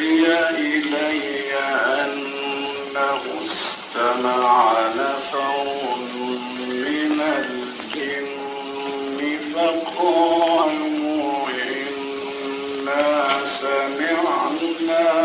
أوحي إلي أنه استمع نفر من الجن فقالوا إنا سمعنا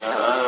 Uh-huh.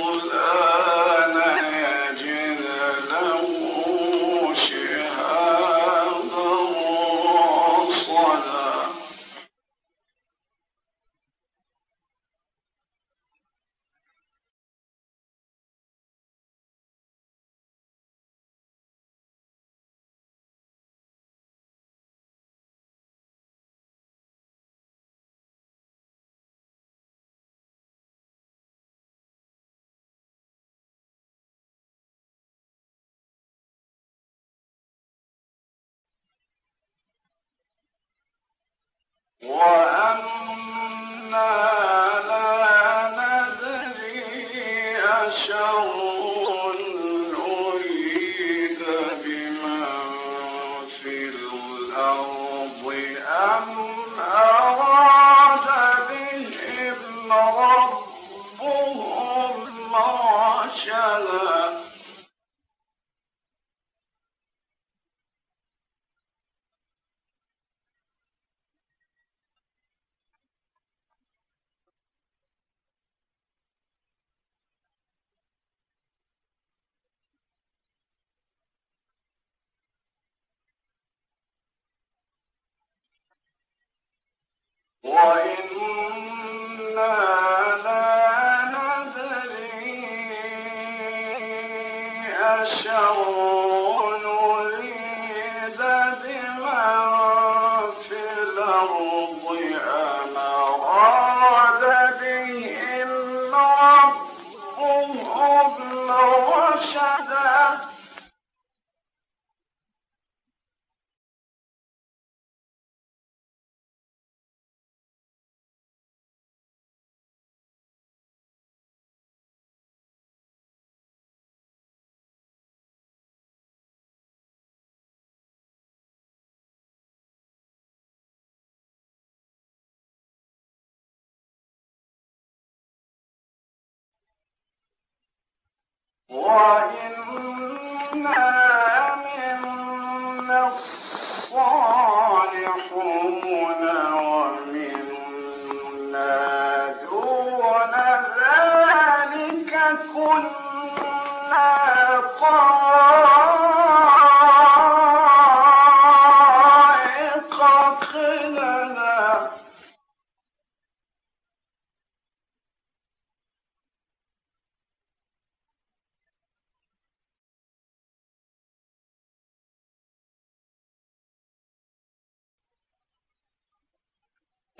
وإنا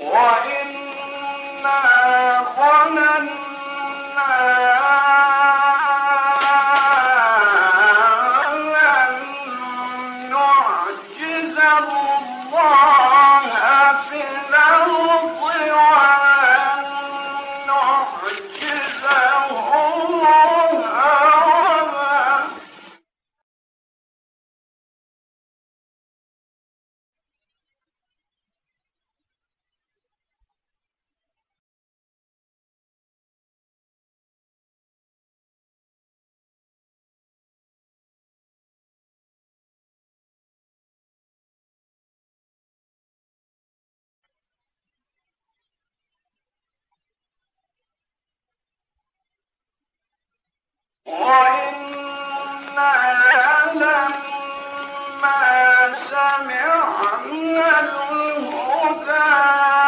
وإنا ظننا لما سمعنا الهدى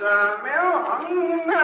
سمعنا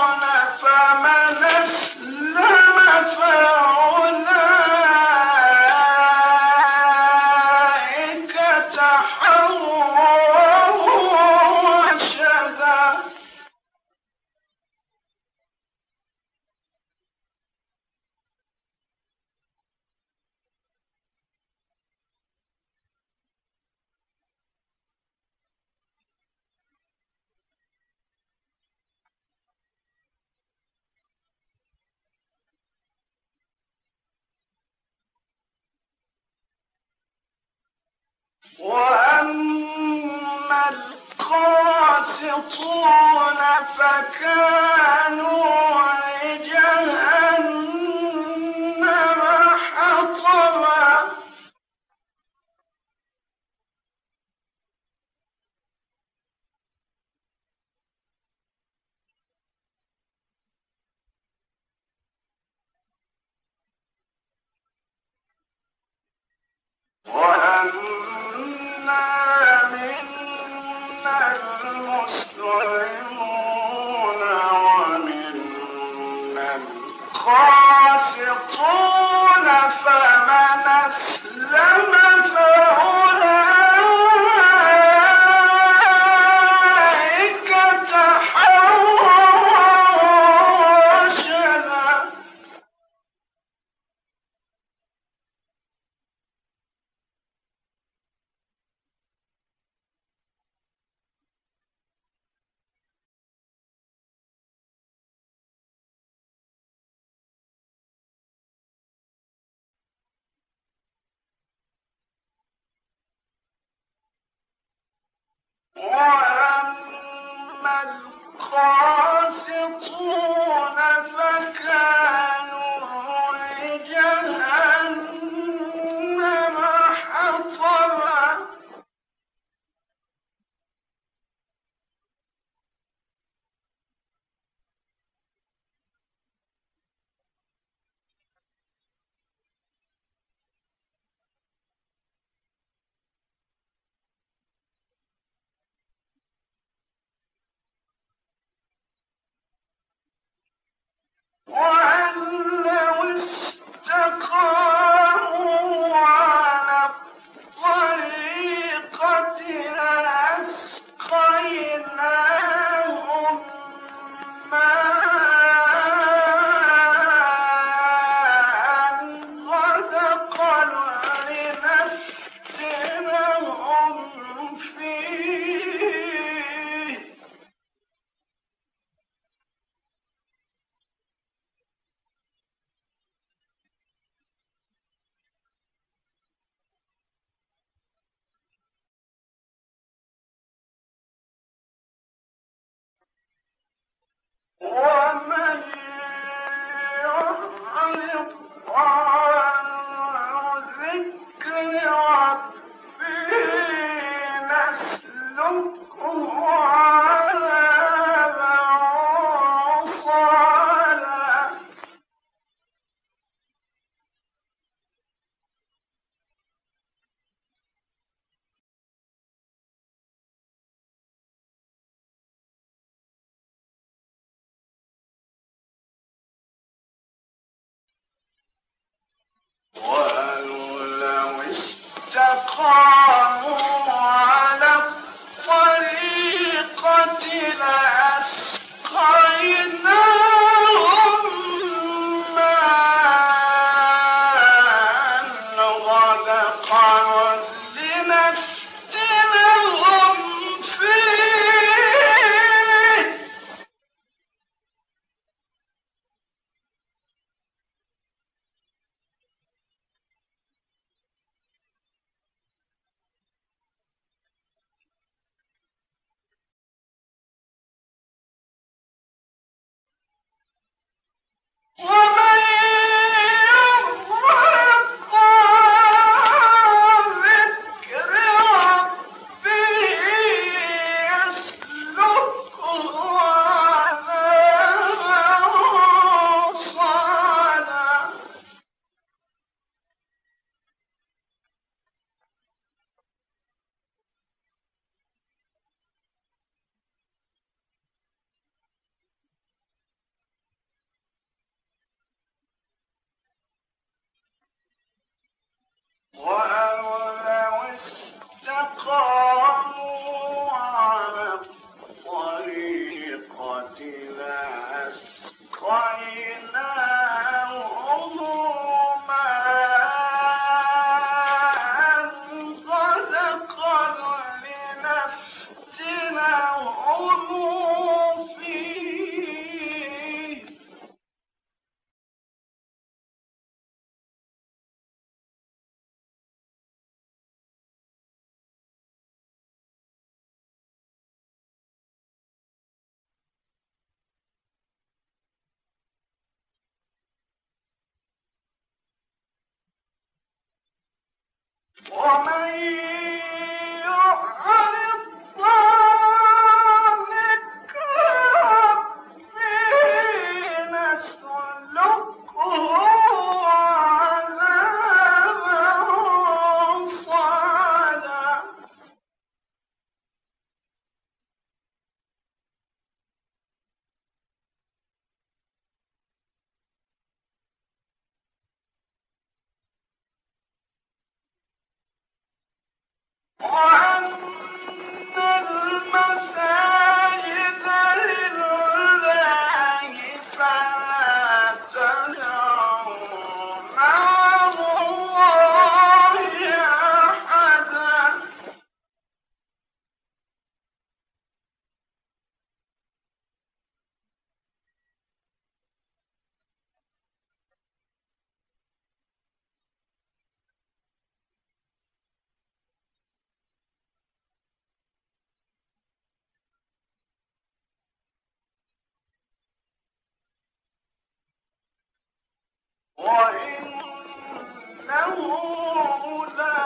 وأما القاسطون فكانوا Oh! وأما القاسطون Tchau! ومن وإنه لَا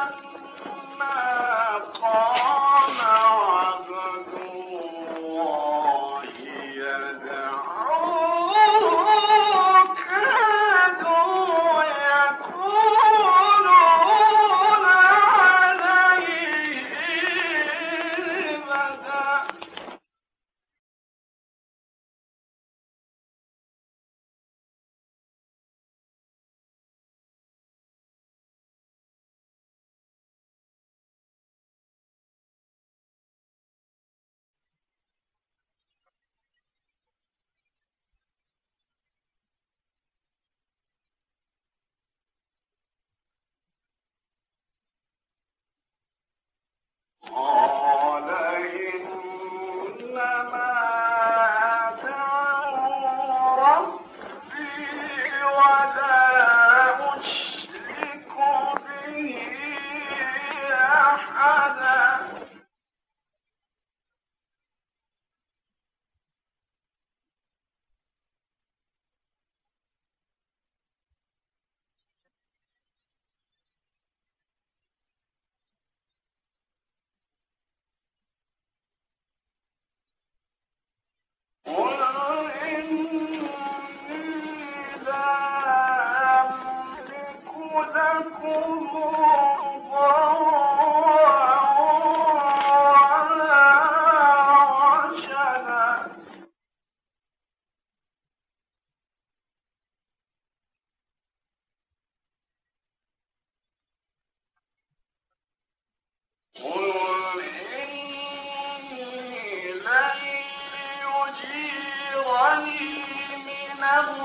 Oh. Hola. وأنه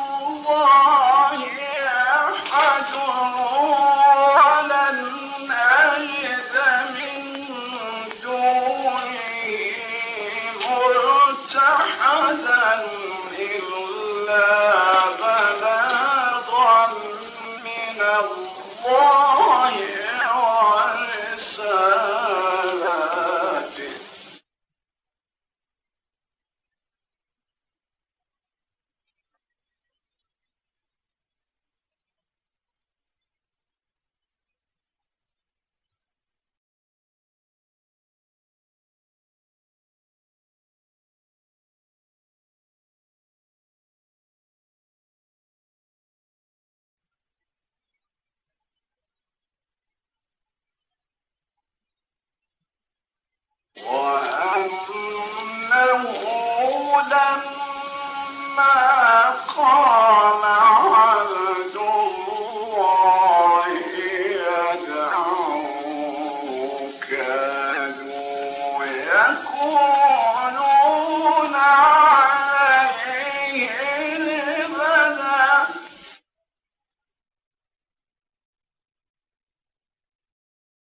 قال